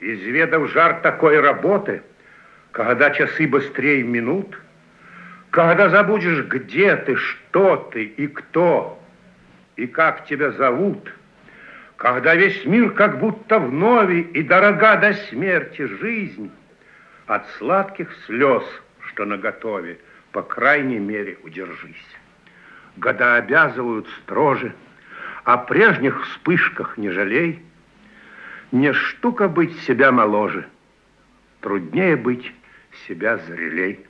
Изведав жар такой работы, когда часы быстрее минут, когда забудешь, где ты, что ты и кто, и как тебя зовут, когда весь мир как будто вновь и дорога до смерти жизнь, от сладких слез, что наготове, по крайней мере, удержись. Года обязывают строже, о прежних вспышках не жалей, не штука быть себя моложе, труднее быть себя зрелей.